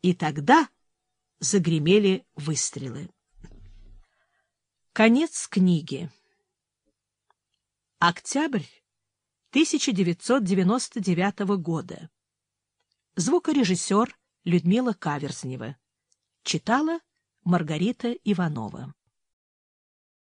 И тогда загремели выстрелы. Конец книги. Октябрь 1999 года. Звукорежиссер Людмила Каверзнева. Читала Маргарита Иванова.